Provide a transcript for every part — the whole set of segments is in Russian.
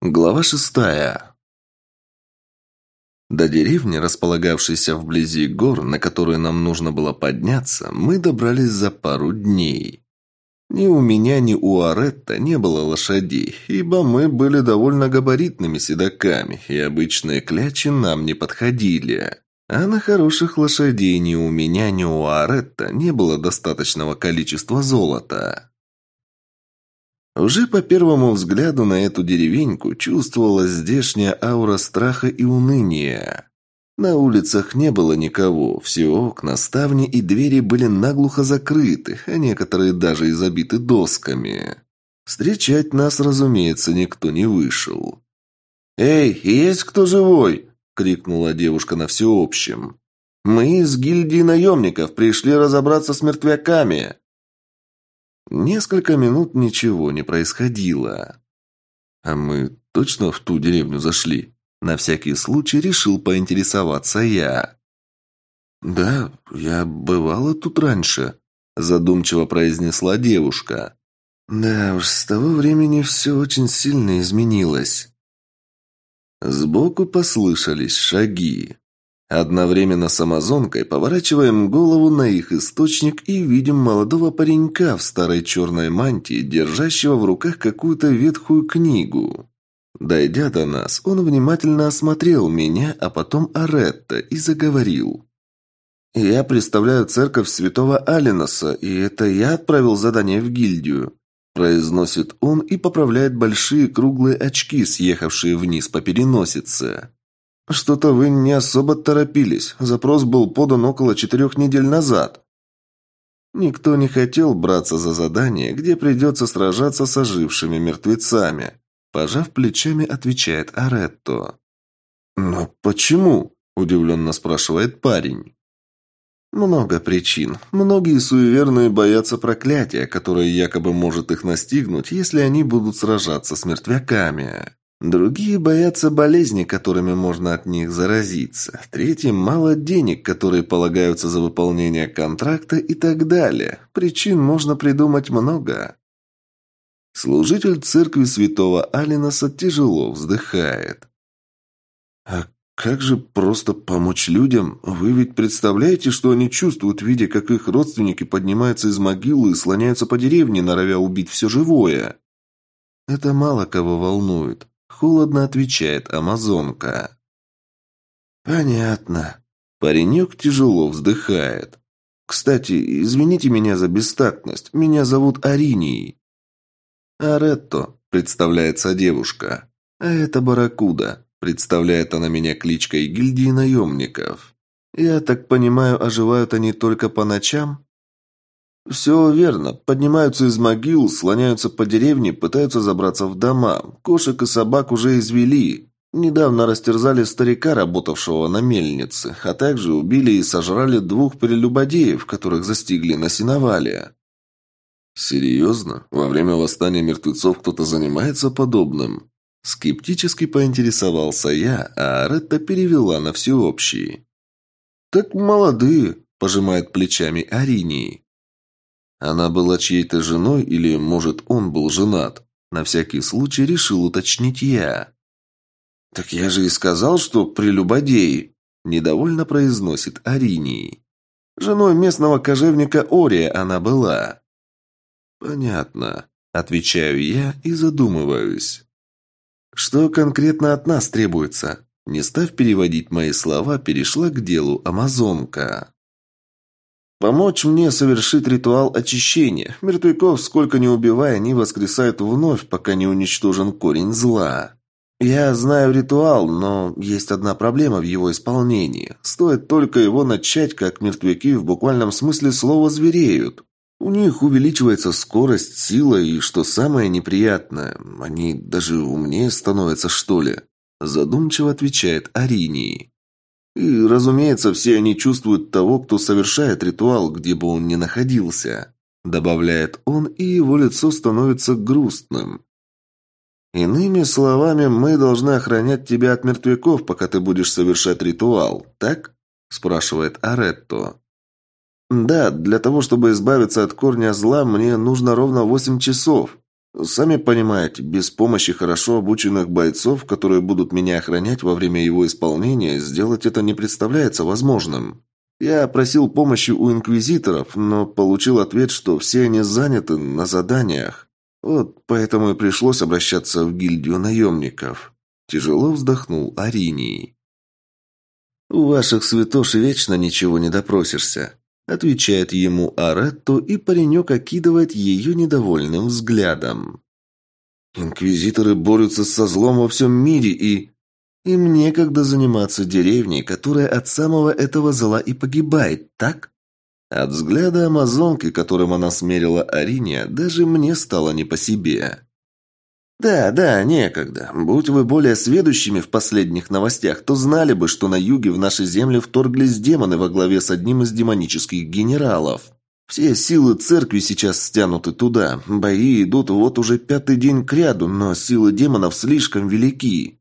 Глава шестая. До деревни, располагавшейся вблизи гор, на которые нам нужно было подняться, мы добрались за пару дней. Ни у меня, ни у Аретта не было лошадей, ибо мы были довольно габаритными седоками, и обычные клячи нам не подходили. А на хороших лошадей ни у меня, ни у Аретта не было достаточного количества золота. Уже по первому взгляду на эту деревеньку чувствовалась здешняя аура страха и уныния. На улицах не было никого, все окна, ставни и двери были наглухо закрыты, а некоторые даже и забиты досками. Встречать нас, разумеется, никто не вышел. «Эй, есть кто живой?» – крикнула девушка на всеобщем. «Мы из гильдии наемников пришли разобраться с мертвяками». Несколько минут ничего не происходило. А мы точно в ту деревню зашли? На всякий случай решил поинтересоваться я. «Да, я бывала тут раньше», – задумчиво произнесла девушка. «Да уж, с того времени все очень сильно изменилось». Сбоку послышались шаги. Одновременно с амазонкой поворачиваем голову на их источник и видим молодого паренька в старой черной мантии, держащего в руках какую-то ветхую книгу. Дойдя до нас, он внимательно осмотрел меня, а потом Аретта и заговорил. «Я представляю церковь святого Алиноса, и это я отправил задание в гильдию», произносит он и поправляет большие круглые очки, съехавшие вниз по переносице. «Что-то вы не особо торопились. Запрос был подан около четырех недель назад». Никто не хотел браться за задание, где придется сражаться с ожившими мертвецами. Пожав плечами, отвечает Аретто. «Но почему?» – удивленно спрашивает парень. Много причин. Многие суеверные боятся проклятия, которое якобы может их настигнуть, если они будут сражаться с мертвяками. Другие боятся болезней, которыми можно от них заразиться. Третьим мало денег, которые полагаются за выполнение контракта и так далее. Причин можно придумать много. Служитель церкви святого Алиноса тяжело вздыхает. «А как же просто помочь людям? Вы ведь представляете, что они чувствуют, видя, как их родственники поднимаются из могилы и слоняются по деревне, норовя убить все живое?» Это мало кого волнует. Холодно отвечает амазонка. Понятно. Паренек тяжело вздыхает. Кстати, извините меня за бестактность. Меня зовут Аринией. Аретто, представляется девушка. А это Баракуда. Представляет она меня кличкой гильдии наемников. Я так понимаю, оживают они только по ночам? «Все верно. Поднимаются из могил, слоняются по деревне, пытаются забраться в дома. Кошек и собак уже извели. Недавно растерзали старика, работавшего на мельнице, а также убили и сожрали двух прелюбодеев, которых застигли на сеновале». «Серьезно? Во время восстания мертвецов кто-то занимается подобным?» Скептически поинтересовался я, а Ретта перевела на всеобщий. «Так молодые», – пожимает плечами Аринии. Она была чьей-то женой или, может, он был женат? На всякий случай решил уточнить я. «Так я же и сказал, что прелюбодеи!» – недовольно произносит Аринии. «Женой местного кожевника Ория она была». «Понятно», – отвечаю я и задумываюсь. «Что конкретно от нас требуется?» Не став переводить мои слова, перешла к делу Амазонка. Помочь мне совершить ритуал очищения. Мертвяков, сколько ни убивая, они воскресают вновь, пока не уничтожен корень зла. Я знаю ритуал, но есть одна проблема в его исполнении. Стоит только его начать, как мертвяки в буквальном смысле слова звереют. У них увеличивается скорость, сила и, что самое неприятное, они даже умнее становятся, что ли. Задумчиво отвечает Аринии. И, разумеется, все они чувствуют того, кто совершает ритуал, где бы он ни находился. Добавляет он, и его лицо становится грустным. Иными словами, мы должны охранять тебя от мертвяков, пока ты будешь совершать ритуал, так? спрашивает Аретто. Да, для того, чтобы избавиться от корня зла, мне нужно ровно восемь часов. Сами понимаете, без помощи хорошо обученных бойцов, которые будут меня охранять во время его исполнения, сделать это не представляется возможным. Я просил помощи у инквизиторов, но получил ответ, что все они заняты на заданиях. Вот поэтому и пришлось обращаться в гильдию наемников. Тяжело вздохнул Ариний. «У ваших святош вечно ничего не допросишься», отвечает ему Аретто, и паренек окидывает ее недовольным взглядом. «Инквизиторы борются со злом во всем мире, и...» «Им некогда заниматься деревней, которая от самого этого зла и погибает, так?» От взгляда амазонки, которым она смерила Арине, даже мне стало не по себе. «Да, да, некогда. Будь вы более сведущими в последних новостях, то знали бы, что на юге в наши земли вторглись демоны во главе с одним из демонических генералов. Все силы церкви сейчас стянуты туда. Бои идут вот уже пятый день кряду, но силы демонов слишком велики.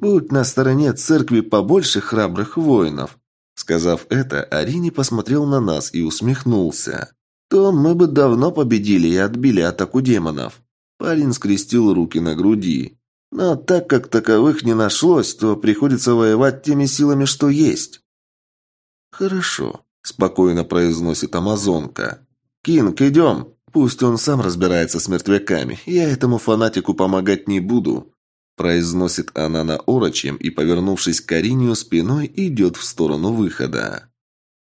Будь на стороне церкви побольше храбрых воинов». Сказав это, Арини посмотрел на нас и усмехнулся. «То мы бы давно победили и отбили атаку демонов». Парень скрестил руки на груди. Но так как таковых не нашлось, то приходится воевать теми силами, что есть. «Хорошо», – спокойно произносит Амазонка. «Кинг, идем. Пусть он сам разбирается с мертвяками. Я этому фанатику помогать не буду», – произносит она на орочьем и, повернувшись к Каринию спиной, идет в сторону выхода.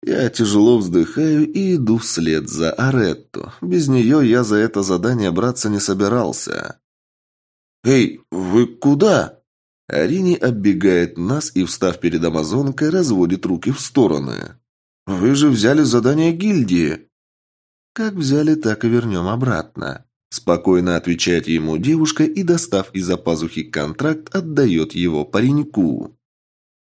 Я тяжело вздыхаю и иду вслед за Аретто. Без нее я за это задание браться не собирался. «Эй, вы куда?» Арини оббегает нас и, встав перед Амазонкой, разводит руки в стороны. «Вы же взяли задание гильдии!» «Как взяли, так и вернем обратно», – спокойно отвечает ему девушка и, достав из-за пазухи контракт, отдает его пареньку.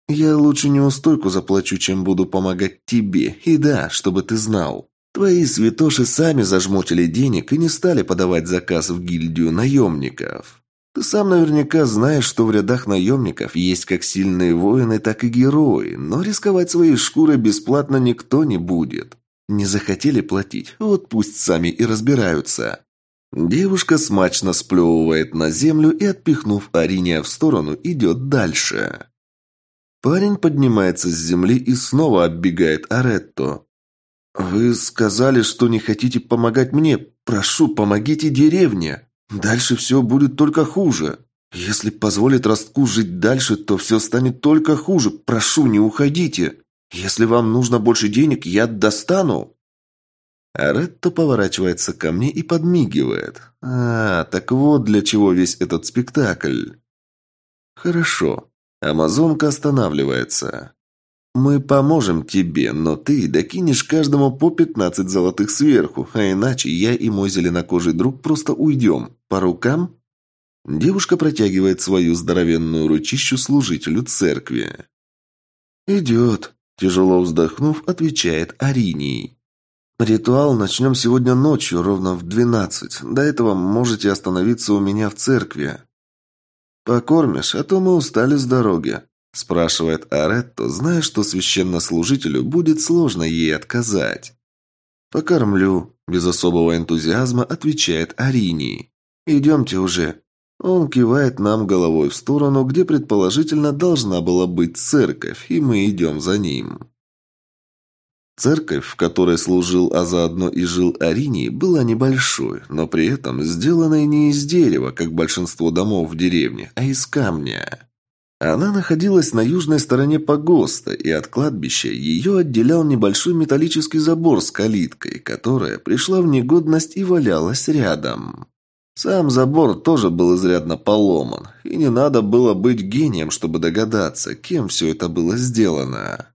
Я лучше неустойку заплачу, чем буду помогать тебе. И да, чтобы ты знал. Твои святоши сами зажмотили денег и не стали подавать заказ в гильдию наемников. Ты сам наверняка знаешь, что в рядах наемников есть как сильные воины, так и герои, но рисковать своей шкурой бесплатно никто не будет. Не захотели платить, вот пусть сами и разбираются. Девушка смачно сплевывает на землю и, отпихнув Ариния в сторону, идет дальше. Парень поднимается с земли и снова оббегает Аретто. «Вы сказали, что не хотите помогать мне. Прошу, помогите деревне. Дальше все будет только хуже. Если позволит ростку жить дальше, то все станет только хуже. Прошу, не уходите. Если вам нужно больше денег, я достану». Аретто поворачивается ко мне и подмигивает. «А, так вот для чего весь этот спектакль». «Хорошо. Амазонка останавливается. «Мы поможем тебе, но ты докинешь каждому по пятнадцать золотых сверху, а иначе я и мой зеленокожий друг просто уйдем. По рукам?» Девушка протягивает свою здоровенную ручищу служителю церкви. «Идет», – тяжело вздохнув, отвечает Ариний. «Ритуал начнем сегодня ночью, ровно в двенадцать. До этого можете остановиться у меня в церкви». «Покормишь, а то мы устали с дороги», – спрашивает Аретто, зная, что священнослужителю будет сложно ей отказать. «Покормлю», – без особого энтузиазма отвечает Арини. «Идемте уже». Он кивает нам головой в сторону, где предположительно должна была быть церковь, и мы идем за ним. Церковь, в которой служил, а заодно и жил Арини, была небольшой, но при этом сделанной не из дерева, как большинство домов в деревне, а из камня. Она находилась на южной стороне погоста, и от кладбища ее отделял небольшой металлический забор с калиткой, которая пришла в негодность и валялась рядом. Сам забор тоже был изрядно поломан, и не надо было быть гением, чтобы догадаться, кем все это было сделано.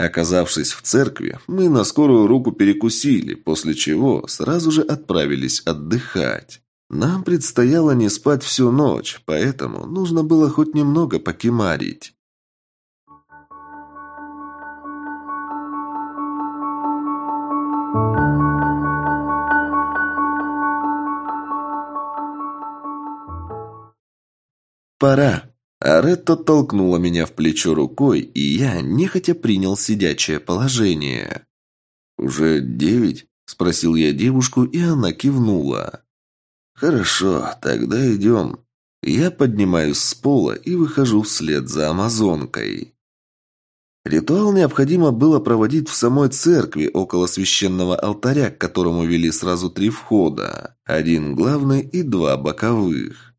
Оказавшись в церкви, мы на скорую руку перекусили, после чего сразу же отправились отдыхать. Нам предстояло не спать всю ночь, поэтому нужно было хоть немного покемарить. «Пора!» Аретто толкнула меня в плечо рукой, и я нехотя принял сидячее положение. «Уже девять?» – спросил я девушку, и она кивнула. «Хорошо, тогда идем». Я поднимаюсь с пола и выхожу вслед за амазонкой. Ритуал необходимо было проводить в самой церкви около священного алтаря, к которому вели сразу три входа. Один главный и два боковых.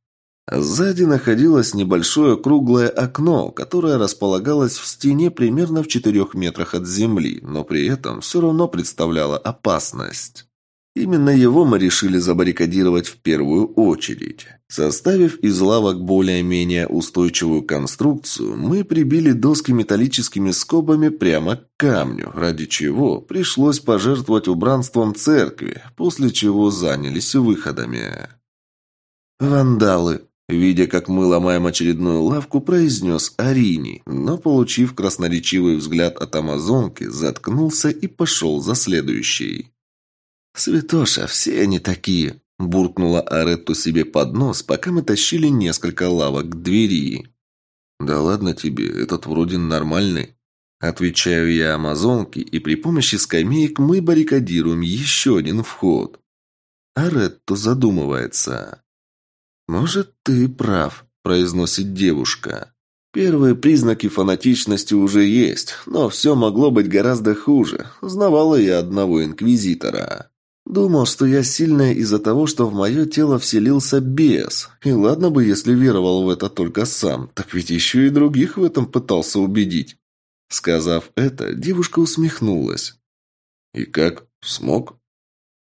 Сзади находилось небольшое круглое окно, которое располагалось в стене примерно в четырех метрах от земли, но при этом все равно представляло опасность. Именно его мы решили забаррикадировать в первую очередь. Составив из лавок более-менее устойчивую конструкцию, мы прибили доски металлическими скобами прямо к камню, ради чего пришлось пожертвовать убранством церкви, после чего занялись выходами. «Вандалы!» Видя, как мы ломаем очередную лавку, произнес Арини, но, получив красноречивый взгляд от амазонки, заткнулся и пошел за следующей. «Святоша, все они такие!» – буркнула Аретту себе под нос, пока мы тащили несколько лавок к двери. «Да ладно тебе, этот вроде нормальный». Отвечаю я амазонке, и при помощи скамеек мы баррикадируем еще один вход. Аретто задумывается. «Может, ты прав», – произносит девушка. Первые признаки фанатичности уже есть, но все могло быть гораздо хуже. Знавала я одного инквизитора. Думал, что я сильная из-за того, что в мое тело вселился бес. И ладно бы, если веровал в это только сам, так ведь еще и других в этом пытался убедить. Сказав это, девушка усмехнулась. «И как? Смог?»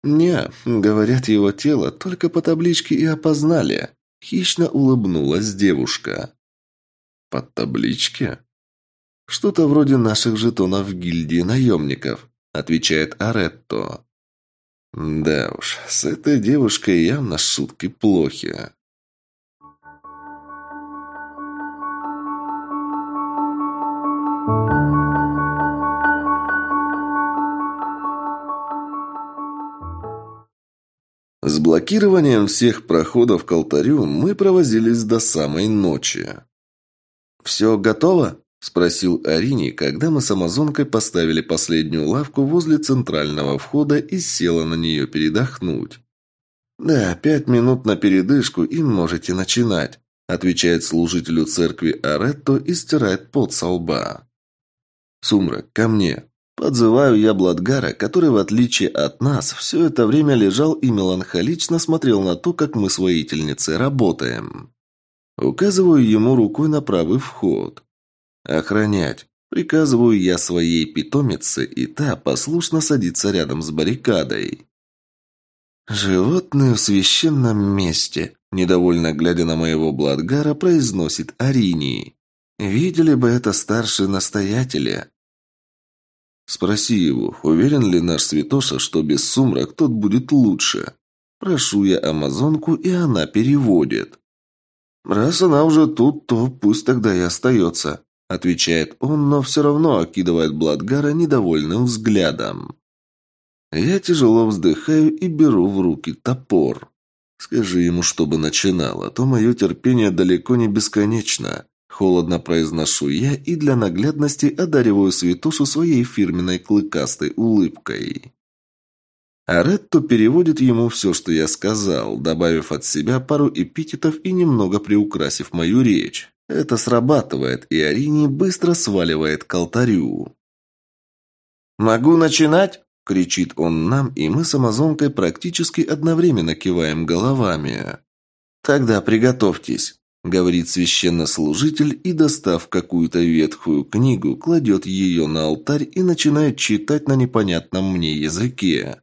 «Не, говорят, его тело только по табличке и опознали». Хищно улыбнулась девушка. «Под таблички?» «Что-то вроде наших жетонов гильдии наемников», отвечает Аретто. Да уж, с этой девушкой явно шутки плохи. С блокированием всех проходов к алтарю мы провозились до самой ночи. «Все готово?» Спросил Арини, когда мы с амазонкой поставили последнюю лавку возле центрального входа и села на нее передохнуть. «Да, пять минут на передышку и можете начинать», отвечает служителю церкви Аретто и стирает пот со лба. «Сумрак, ко мне!» Подзываю я Бладгара, который, в отличие от нас, все это время лежал и меланхолично смотрел на то, как мы с воительницей работаем. Указываю ему рукой на правый вход. «Охранять!» Приказываю я своей питомице, и та послушно садится рядом с баррикадой. «Животные в священном месте», – недовольно глядя на моего Бладгара, произносит Аринии. «Видели бы это старшие настоятели». Спроси его, уверен ли наш святоша, что без сумрак тот будет лучше. Прошу я амазонку, и она переводит. Раз она уже тут, то пусть тогда и остается. Отвечает он, но все равно окидывает Бладгара недовольным взглядом. Я тяжело вздыхаю и беру в руки топор. Скажи ему, чтобы начинал, а то мое терпение далеко не бесконечно. Холодно произношу я и для наглядности одариваю святушу своей фирменной клыкастой улыбкой. Аретто переводит ему все, что я сказал, добавив от себя пару эпитетов и немного приукрасив мою речь. Это срабатывает, и Арини быстро сваливает к алтарю. «Могу начинать?» – кричит он нам, и мы с амазонкой практически одновременно киваем головами. «Тогда приготовьтесь», – говорит священнослужитель и, достав какую-то ветхую книгу, кладет ее на алтарь и начинает читать на непонятном мне языке.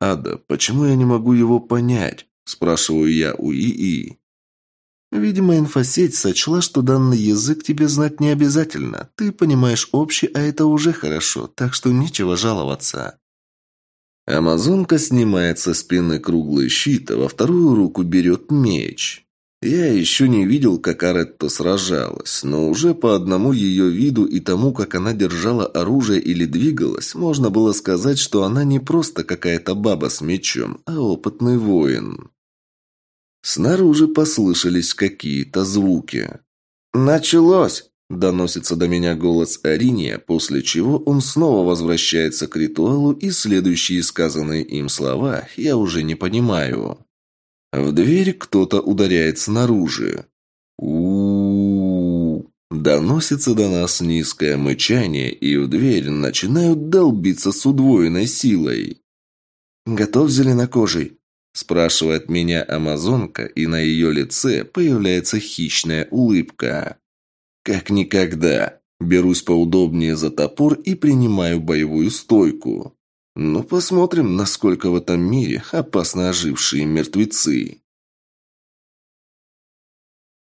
«Ада, почему я не могу его понять?» – спрашиваю я у ИИ. Видимо, инфосеть сочла, что данный язык тебе знать не обязательно. Ты понимаешь общий, а это уже хорошо, так что нечего жаловаться. Амазонка снимает со спины круглый щит, а во вторую руку берет меч. Я еще не видел, как Аретто сражалась, но уже по одному ее виду и тому, как она держала оружие или двигалась, можно было сказать, что она не просто какая-то баба с мечом, а опытный воин. Снаружи послышались какие-то звуки. «Началось!» – доносится до меня голос Ариния, после чего он снова возвращается к ритуалу, и следующие сказанные им слова я уже не понимаю. В дверь кто-то ударяет снаружи. у, Доносится до нас низкое мычание, и в дверь начинают долбиться с удвоенной силой. «Готов зеленокожий?» спрашивает меня амазонка, и на ее лице появляется хищная улыбка. Как никогда. Берусь поудобнее за топор и принимаю боевую стойку. Ну, посмотрим, насколько в этом мире опасно ожившие мертвецы.